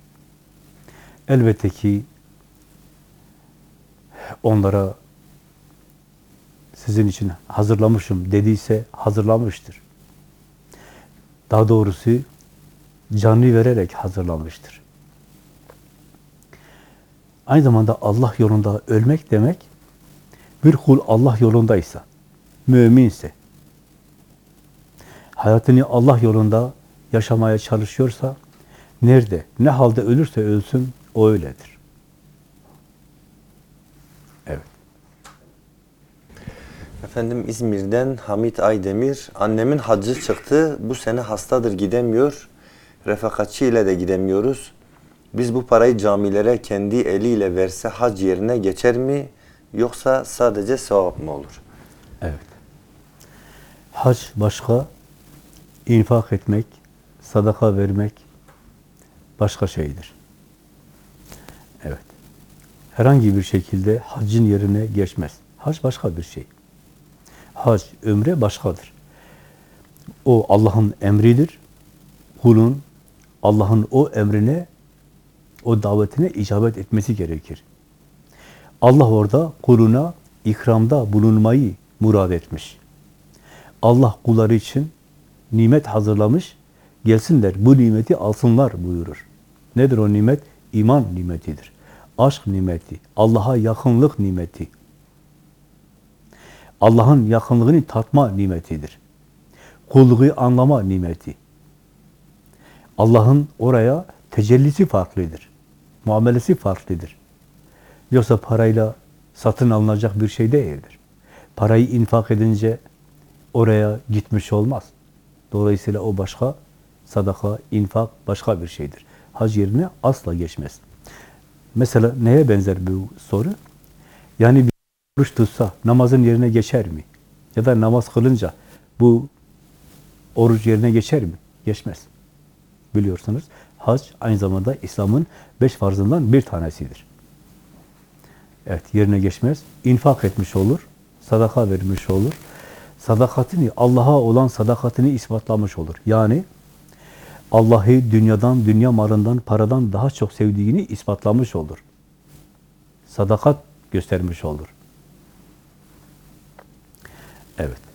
Elbette ki onlara sizin için hazırlamışım dediyse hazırlamıştır. Daha doğrusu canlı vererek hazırlamıştır. Aynı zamanda Allah yolunda ölmek demek, bir kul Allah yolundaysa, müminse, hayatını Allah yolunda yaşamaya çalışıyorsa, nerede, ne halde ölürse ölsün, o öyledir. Evet. Efendim İzmir'den Hamit Aydemir. Annemin hacı çıktı. Bu sene hastadır gidemiyor. Refakatçi ile de gidemiyoruz. Biz bu parayı camilere kendi eliyle verse hac yerine geçer mi? Yoksa sadece sevap mı olur? Evet. Hac başka, infak etmek, sadaka vermek başka şeydir. Evet. Herhangi bir şekilde hacın yerine geçmez. Hac başka bir şey. Hac, ömre başkadır. O Allah'ın emridir. Kulun Allah'ın o emrine, o davetine icabet etmesi gerekir. Allah orada kuluna ikramda bulunmayı murad etmiş. Allah kulları için nimet hazırlamış. Gelsinler bu nimeti alsınlar buyurur. Nedir o nimet? İman nimetidir. Aşk nimeti, Allah'a yakınlık nimeti. Allah'ın yakınlığını tatma nimetidir. Kulluğu anlama nimeti. Allah'ın oraya tecellisi farklıdır. Muamelesi farklıdır. Yoksa parayla satın alınacak bir şey değildir. Parayı infak edince oraya gitmiş olmaz. Dolayısıyla o başka, sadaka, infak başka bir şeydir. Hac yerine asla geçmez. Mesela neye benzer bu soru? Yani bir oruç tutsa namazın yerine geçer mi? Ya da namaz kılınca bu oruç yerine geçer mi? Geçmez. Biliyorsunuz hac aynı zamanda İslam'ın beş farzından bir tanesidir. Evet, yerine geçmez. İnfak etmiş olur, sadaka vermiş olur. Sadakatini, Allah'a olan sadakatini ispatlamış olur. Yani Allah'ı dünyadan, dünya malından, paradan daha çok sevdiğini ispatlamış olur. Sadakat göstermiş olur. Evet.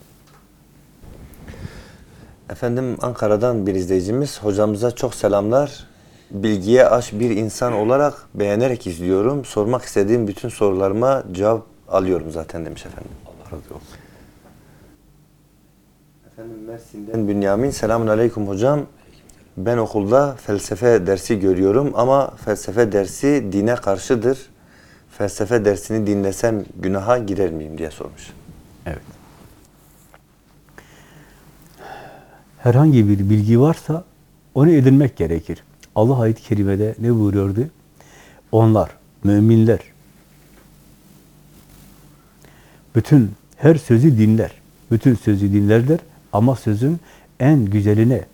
Efendim Ankara'dan bir izleyicimiz. Hocamıza çok selamlar. Bilgiye aş bir insan olarak beğenerek izliyorum. Sormak istediğim bütün sorularıma cevap alıyorum zaten demiş efendim. Allah razı olsun. Efendim Mersin'den Bünyamin. Selamun Aleyküm hocam. Ben okulda felsefe dersi görüyorum ama felsefe dersi dine karşıdır. Felsefe dersini dinlesem günaha girer miyim diye sormuş. Evet. Herhangi bir bilgi varsa onu edinmek gerekir. Allah ayet-i kerimede ne buyuruyordu? Onlar, müminler, bütün her sözü dinler. Bütün sözü dinlerler ama sözün en güzeline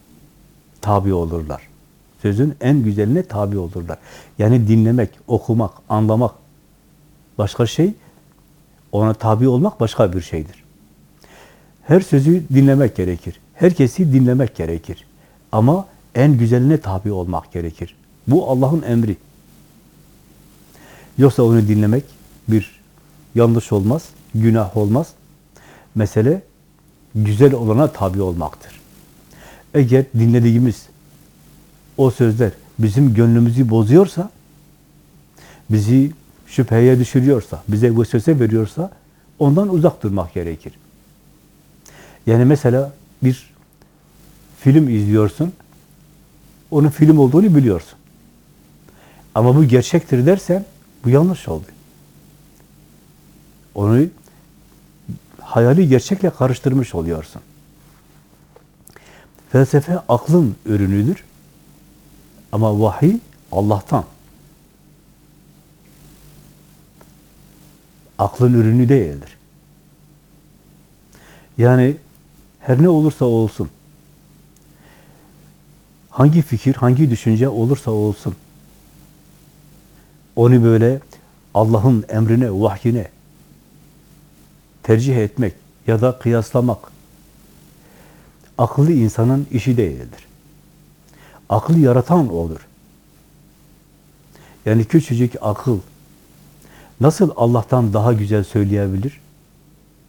tabi olurlar. Sözün en güzeline tabi olurlar. Yani dinlemek, okumak, anlamak başka şey, ona tabi olmak başka bir şeydir. Her sözü dinlemek gerekir. Herkesi dinlemek gerekir. Ama en güzeline tabi olmak gerekir. Bu Allah'ın emri. Yoksa onu dinlemek bir yanlış olmaz, günah olmaz. Mesele güzel olana tabi olmaktır. Eğer dinlediğimiz o sözler bizim gönlümüzü bozuyorsa, bizi şüpheye düşürüyorsa, bize vesvese veriyorsa ondan uzak durmak gerekir. Yani mesela bir film izliyorsun, onun film olduğunu biliyorsun. Ama bu gerçektir dersen bu yanlış oldu. Onu hayali gerçekle karıştırmış oluyorsun. Felsefe aklın ürünüdür. Ama vahiy Allah'tan. Aklın ürünü değildir. Yani her ne olursa olsun, hangi fikir, hangi düşünce olursa olsun, onu böyle Allah'ın emrine, vahyine tercih etmek ya da kıyaslamak akıllı insanın işi değildir. Aklı yaratan olur. Yani küçücük akıl nasıl Allah'tan daha güzel söyleyebilir?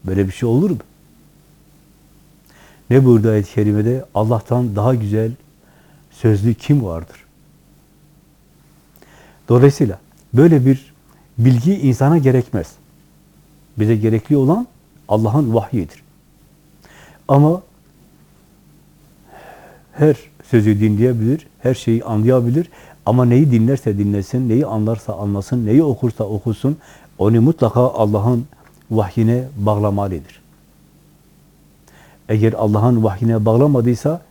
Böyle bir şey olur mu? Ne burada ayet-i kerimede? Allah'tan daha güzel sözlü kim vardır? Dolayısıyla böyle bir bilgi insana gerekmez. Bize gerekli olan Allah'ın vahyidir. Ama her sözü dinleyebilir, her şeyi anlayabilir ama neyi dinlerse dinlesin, neyi anlarsa anlasın, neyi okursa okusun, onu mutlaka Allah'ın vahyine bağlamalıdır. Eğer Allah'ın vahyine bağlamadıysa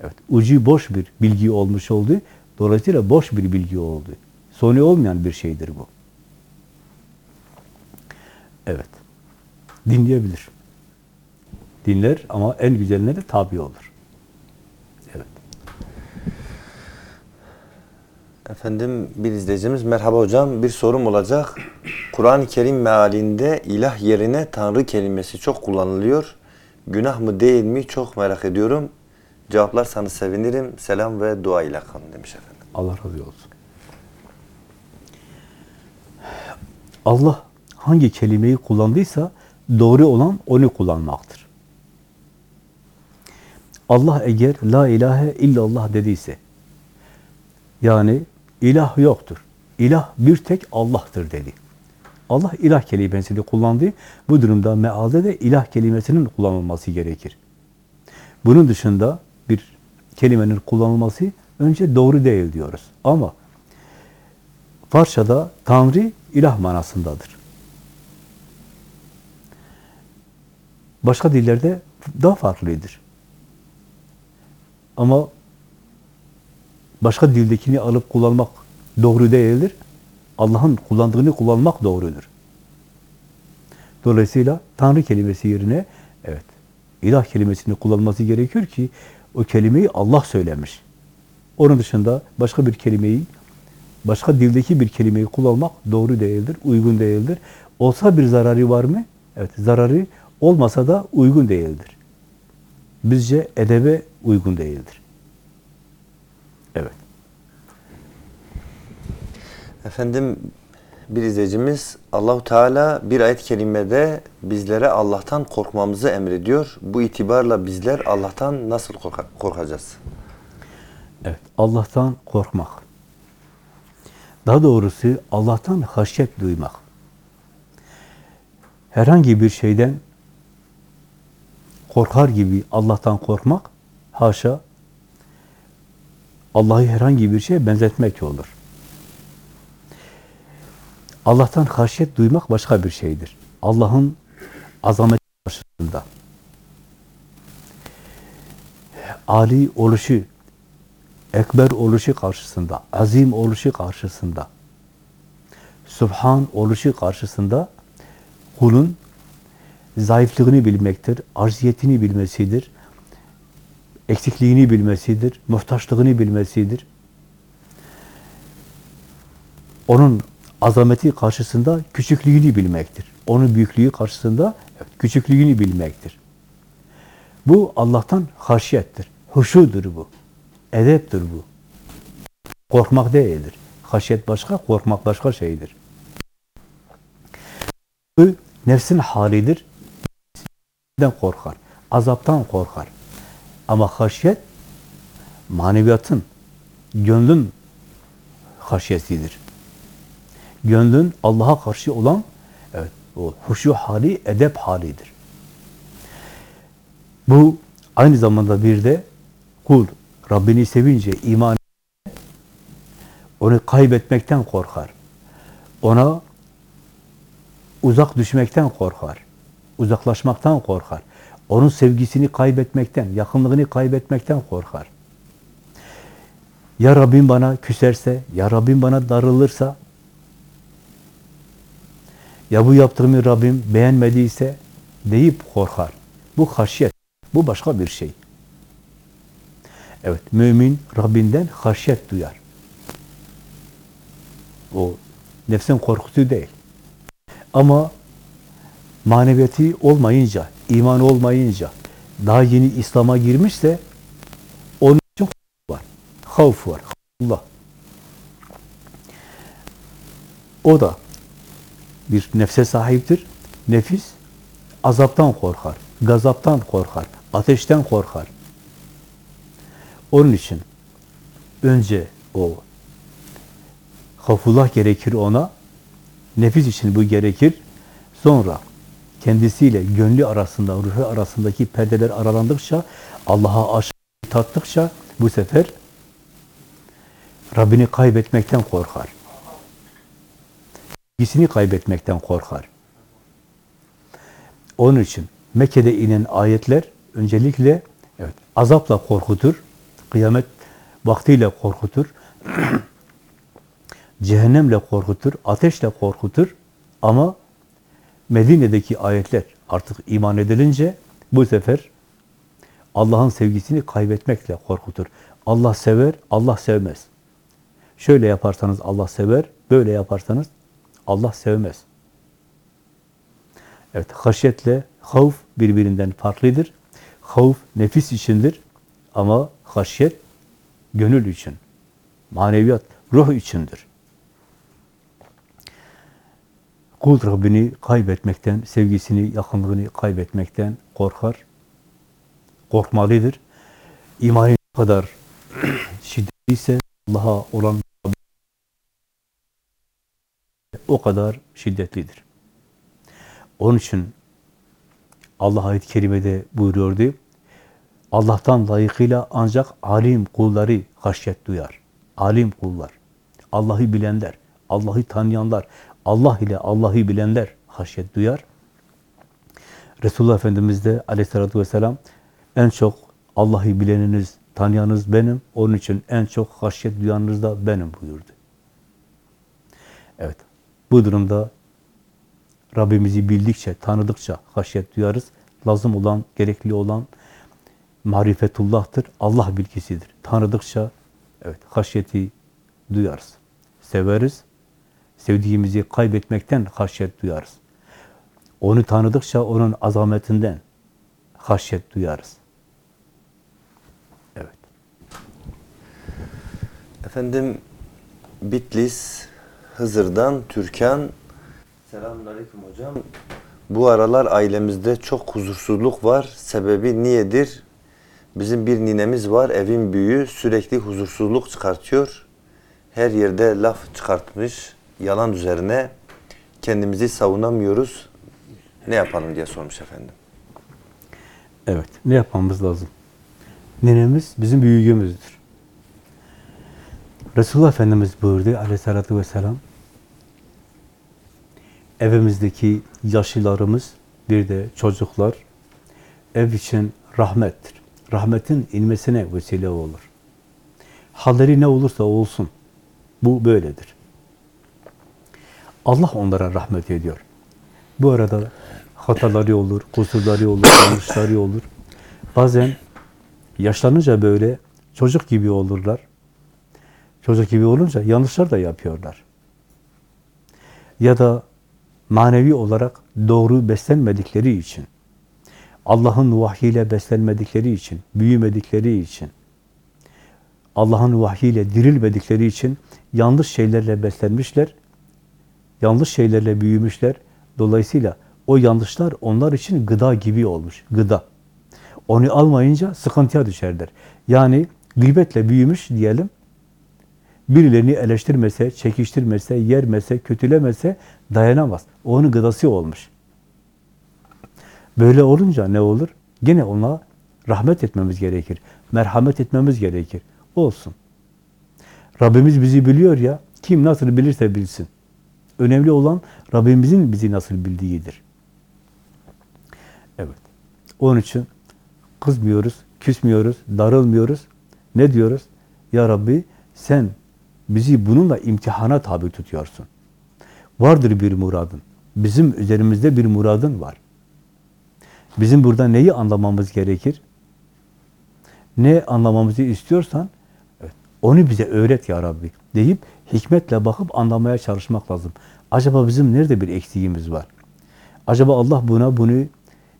evet ucu boş bir bilgi olmuş oldu. Dolayısıyla boş bir bilgi oldu. Sonu olmayan bir şeydir bu. Evet. Dinleyebilir. Dinler ama en güzeline de tabi olur. Evet. Efendim bir izleyicimiz merhaba hocam bir sorum olacak. Kur'an-ı Kerim mealinde ilah yerine tanrı kelimesi çok kullanılıyor. Günah mı değil mi çok merak ediyorum. Cevaplarsanız sevinirim. Selam ve dua ile kalın demiş efendim. Allah razı olsun. Allah hangi kelimeyi kullandıysa doğru olan onu kullanmaktır. Allah eğer la ilahe illallah dediyse yani ilah yoktur. İlah bir tek Allah'tır dedi. Allah ilah kelimesini kullandı. Bu durumda mealde de ilah kelimesinin kullanılması gerekir. Bunun dışında bir kelimenin kullanılması önce doğru değil diyoruz. Ama Farsçada Tanrı ilah manasındadır. Başka dillerde daha farklıdır. Ama başka dildekini alıp kullanmak doğru değildir. Allah'ın kullandığını kullanmak doğrudur. Dolayısıyla Tanrı kelimesi yerine evet ilah kelimesini kullanması gerekiyor ki o kelimeyi Allah söylemiş. Onun dışında başka bir kelimeyi, başka dildeki bir kelimeyi kullanmak doğru değildir, uygun değildir. Olsa bir zararı var mı? Evet, zararı olmasa da uygun değildir. Bizce edebe uygun değildir. Evet. Efendim bir izleyicimiz Allahu Teala bir ayet-i kerimede bizlere Allah'tan korkmamızı emrediyor. Bu itibarla bizler Allah'tan nasıl korka- korkacağız? Evet, Allah'tan korkmak. Daha doğrusu Allah'tan haşyet duymak. Herhangi bir şeyden korkar gibi Allah'tan korkmak, haşa, Allah'ı herhangi bir şeye benzetmek olur. Allah'tan haşyet duymak başka bir şeydir. Allah'ın azameti karşısında. Ali oluşu, ekber oluşu karşısında, azim oluşu karşısında, Subhan oluşu karşısında kulun zayıflığını bilmektir, acziyetini bilmesidir, eksikliğini bilmesidir, muhtaçlığını bilmesidir. Onun azameti karşısında küçüklüğünü bilmektir. Onun büyüklüğü karşısında küçüklüğünü bilmektir. Bu Allah'tan haşiyettir. Huşudur bu. Edeptir bu. Korkmak değildir. Haşiyet başka, korkmak başka şeydir. Bu nefsin halidir. Nefsinden korkar. Azaptan korkar. Ama haşiyet maneviyatın, gönlün haşiyetidir. Gönlün Allah'a karşı olan evet o huşu hali, edep halidir. Bu aynı zamanda bir de kul Rabbini sevince iman onu kaybetmekten korkar. Ona uzak düşmekten korkar. Uzaklaşmaktan korkar. Onun sevgisini kaybetmekten, yakınlığını kaybetmekten korkar. Ya Rabbim bana küserse, ya Rabbim bana darılırsa, ya bu yaptığımı Rabbim beğenmediyse deyip korkar. Bu haşyet, bu başka bir şey. Evet, mümin Rabbinden haşyet duyar. O nefsin korkusu değil. Ama maneviyeti olmayınca, iman olmayınca, daha yeni İslam'a girmişse onun için var. Havf var. Allah. O da bir nefse sahiptir. Nefis azaptan korkar, gazaptan korkar, ateşten korkar. Onun için önce o havfullah gerekir ona, nefis için bu gerekir. Sonra kendisiyle gönlü arasında, ruhu arasındaki perdeler aralandıkça, Allah'a aşık tattıkça bu sefer Rabbini kaybetmekten korkar. Sevgisini kaybetmekten korkar. Onun için Mekke'de inen ayetler öncelikle evet azapla korkutur. Kıyamet vaktiyle korkutur. Cehennemle korkutur, ateşle korkutur. Ama Medine'deki ayetler artık iman edilince bu sefer Allah'ın sevgisini kaybetmekle korkutur. Allah sever, Allah sevmez. Şöyle yaparsanız Allah sever, böyle yaparsanız Allah sevmez. Evet, haşyetle havf birbirinden farklıdır. Havf nefis içindir ama haşyet gönül için, maneviyat, ruh içindir. Kul Rabbini kaybetmekten, sevgisini, yakınlığını kaybetmekten korkar, korkmalıdır. İmanı kadar şiddetliyse Allah'a olan o kadar şiddetlidir. Onun için Allah ayet-i kerimede buyuruyordu. Allah'tan layıkıyla ancak alim kulları haşyet duyar. Alim kullar, Allah'ı bilenler, Allah'ı tanıyanlar, Allah ile Allah'ı bilenler haşyet duyar. Resulullah Efendimiz de aleyhissalatü vesselam en çok Allah'ı bileniniz, tanıyanınız benim. Onun için en çok haşyet duyanınız da benim buyurdu. Evet. Bu durumda Rabbimizi bildikçe, tanıdıkça haşyet duyarız. Lazım olan, gerekli olan marifetullah'tır. Allah bilgisidir. Tanıdıkça evet haşyeti duyarız. Severiz. Sevdiğimizi kaybetmekten haşyet duyarız. Onu tanıdıkça onun azametinden haşyet duyarız. Evet. Efendim Bitlis, Hızır'dan Türkan. Selamünaleyküm hocam. Bu aralar ailemizde çok huzursuzluk var. Sebebi niyedir? Bizim bir ninemiz var, evin büyüğü sürekli huzursuzluk çıkartıyor. Her yerde laf çıkartmış, yalan üzerine kendimizi savunamıyoruz. Ne yapalım diye sormuş efendim. Evet. Ne yapmamız lazım? Ninemiz bizim büyüğümüzdür. Resulullah Efendimiz buyurdu aleyhissalatü vesselam evimizdeki yaşlılarımız bir de çocuklar ev için rahmettir. Rahmetin inmesine vesile olur. Halleri ne olursa olsun bu böyledir. Allah onlara rahmet ediyor. Bu arada hataları olur, kusurları olur, yanlışları olur. Bazen yaşlanınca böyle çocuk gibi olurlar. Çocuk gibi olunca yanlışlar da yapıyorlar. Ya da manevi olarak doğru beslenmedikleri için, Allah'ın vahyiyle beslenmedikleri için, büyümedikleri için, Allah'ın vahyiyle dirilmedikleri için yanlış şeylerle beslenmişler, yanlış şeylerle büyümüşler. Dolayısıyla o yanlışlar onlar için gıda gibi olmuş, gıda. Onu almayınca sıkıntıya düşerler. Yani gıybetle büyümüş diyelim, birilerini eleştirmese, çekiştirmese, yermese, kötülemese dayanamaz. Onun gıdası olmuş. Böyle olunca ne olur? Gene ona rahmet etmemiz gerekir. Merhamet etmemiz gerekir. Olsun. Rabbimiz bizi biliyor ya, kim nasıl bilirse bilsin. Önemli olan Rabbimizin bizi nasıl bildiğidir. Evet. Onun için kızmıyoruz, küsmüyoruz, darılmıyoruz. Ne diyoruz? Ya Rabbi sen bizi bununla imtihana tabi tutuyorsun. Vardır bir muradın. Bizim üzerimizde bir muradın var. Bizim burada neyi anlamamız gerekir? Ne anlamamızı istiyorsan evet, onu bize öğret ya Rabbi deyip hikmetle bakıp anlamaya çalışmak lazım. Acaba bizim nerede bir eksiğimiz var? Acaba Allah buna bunu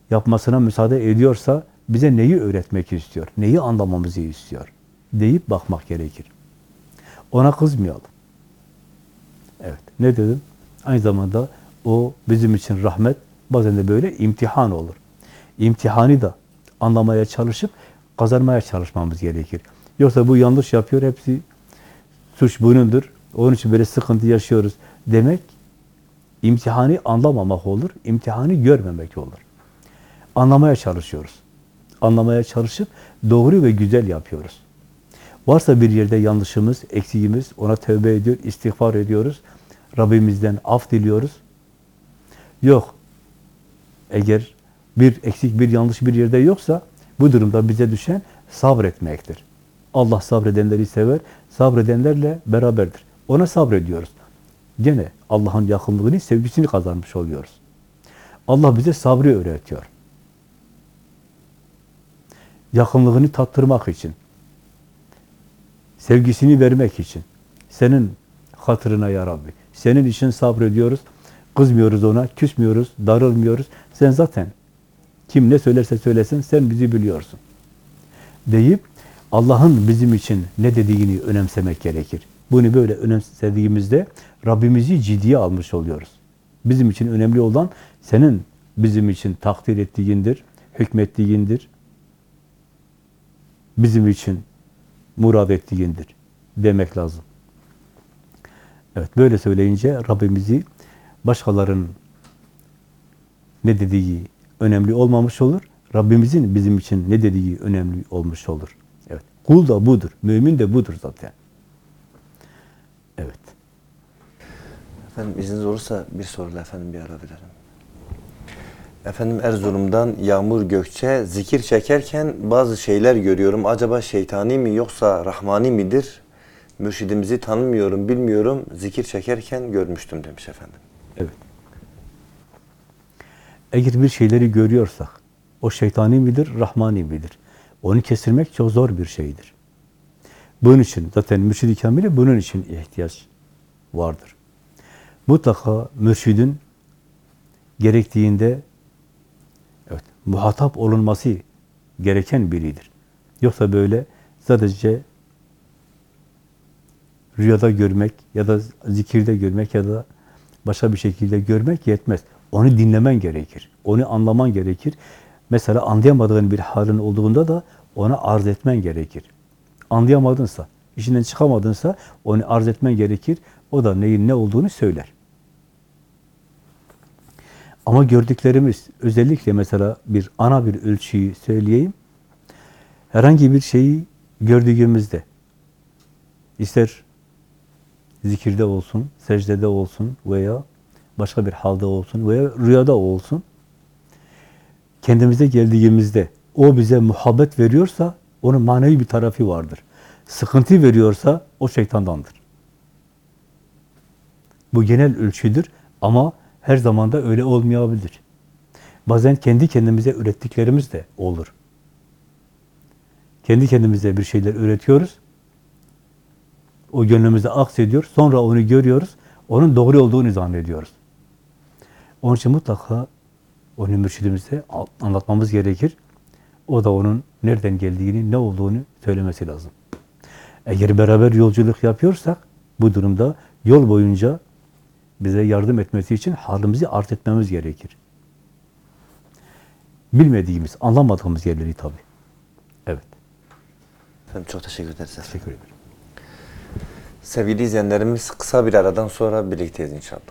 yapmasına müsaade ediyorsa bize neyi öğretmek istiyor? Neyi anlamamızı istiyor? Deyip bakmak gerekir. Ona kızmayalım. Evet. Ne dedim? Aynı zamanda o bizim için rahmet, bazen de böyle imtihan olur. İmtihanı da anlamaya çalışıp kazanmaya çalışmamız gerekir. Yoksa bu yanlış yapıyor, hepsi suç bunundur. Onun için böyle sıkıntı yaşıyoruz demek imtihanı anlamamak olur, imtihanı görmemek olur. Anlamaya çalışıyoruz. Anlamaya çalışıp doğru ve güzel yapıyoruz. Varsa bir yerde yanlışımız, eksiğimiz, ona tövbe ediyor, istiğfar ediyoruz. Rabbimizden af diliyoruz. Yok. Eğer bir eksik, bir yanlış bir yerde yoksa Bu durumda bize düşen sabretmektir. Allah sabredenleri sever, sabredenlerle beraberdir. Ona sabrediyoruz. Gene Allah'ın yakınlığını, sevgisini kazanmış oluyoruz. Allah bize sabrı öğretiyor. Yakınlığını tattırmak için, sevgisini vermek için, senin hatırına ya Rabbi, senin için sabrediyoruz, kızmıyoruz ona, küsmüyoruz, darılmıyoruz. Sen zaten kim ne söylerse söylesin, sen bizi biliyorsun. Deyip Allah'ın bizim için ne dediğini önemsemek gerekir. Bunu böyle önemsediğimizde Rabbimizi ciddiye almış oluyoruz. Bizim için önemli olan senin bizim için takdir ettiğindir, hükmettiğindir. Bizim için murad ettiğindir demek lazım. Evet böyle söyleyince Rabbimizi başkalarının ne dediği önemli olmamış olur. Rabbimizin bizim için ne dediği önemli olmuş olur. Evet. Kul da budur. Mümin de budur zaten. Evet. Efendim izniniz olursa bir soruyla efendim bir ara verelim. Efendim Erzurum'dan Yağmur Gökçe zikir çekerken bazı şeyler görüyorum. Acaba şeytani mi yoksa rahmani midir? Mürşidimizi tanımıyorum, bilmiyorum. Zikir çekerken görmüştüm demiş efendim. Evet. Eğer bir şeyleri görüyorsak, o şeytani midir, rahmani midir? Onu kestirmek çok zor bir şeydir. Bunun için, zaten mürşid-i kamile bunun için ihtiyaç vardır. Mutlaka mürşidin gerektiğinde muhatap olunması gereken biridir. Yoksa böyle sadece rüyada görmek ya da zikirde görmek ya da başka bir şekilde görmek yetmez. Onu dinlemen gerekir. Onu anlaman gerekir. Mesela anlayamadığın bir halin olduğunda da ona arz etmen gerekir. Anlayamadınsa, işinden çıkamadınsa onu arz etmen gerekir. O da neyin ne olduğunu söyler. Ama gördüklerimiz, özellikle mesela bir ana bir ölçüyü söyleyeyim. Herhangi bir şeyi gördüğümüzde, ister zikirde olsun, secdede olsun veya başka bir halde olsun veya rüyada olsun, kendimize geldiğimizde o bize muhabbet veriyorsa onun manevi bir tarafı vardır. Sıkıntı veriyorsa o şeytandandır. Bu genel ölçüdür ama her zaman da öyle olmayabilir. Bazen kendi kendimize ürettiklerimiz de olur. Kendi kendimize bir şeyler üretiyoruz. O gönlümüze aksediyor. Sonra onu görüyoruz. Onun doğru olduğunu zannediyoruz. Onun için mutlaka onu mürşidimize anlatmamız gerekir. O da onun nereden geldiğini, ne olduğunu söylemesi lazım. Eğer beraber yolculuk yapıyorsak, bu durumda yol boyunca bize yardım etmesi için halimizi arz etmemiz gerekir. Bilmediğimiz, anlamadığımız yerleri tabii. Evet, Efendim çok teşekkür ederiz. teşekkür ederim. Sevgili izleyenlerimiz kısa bir aradan sonra birlikteyiz inşallah.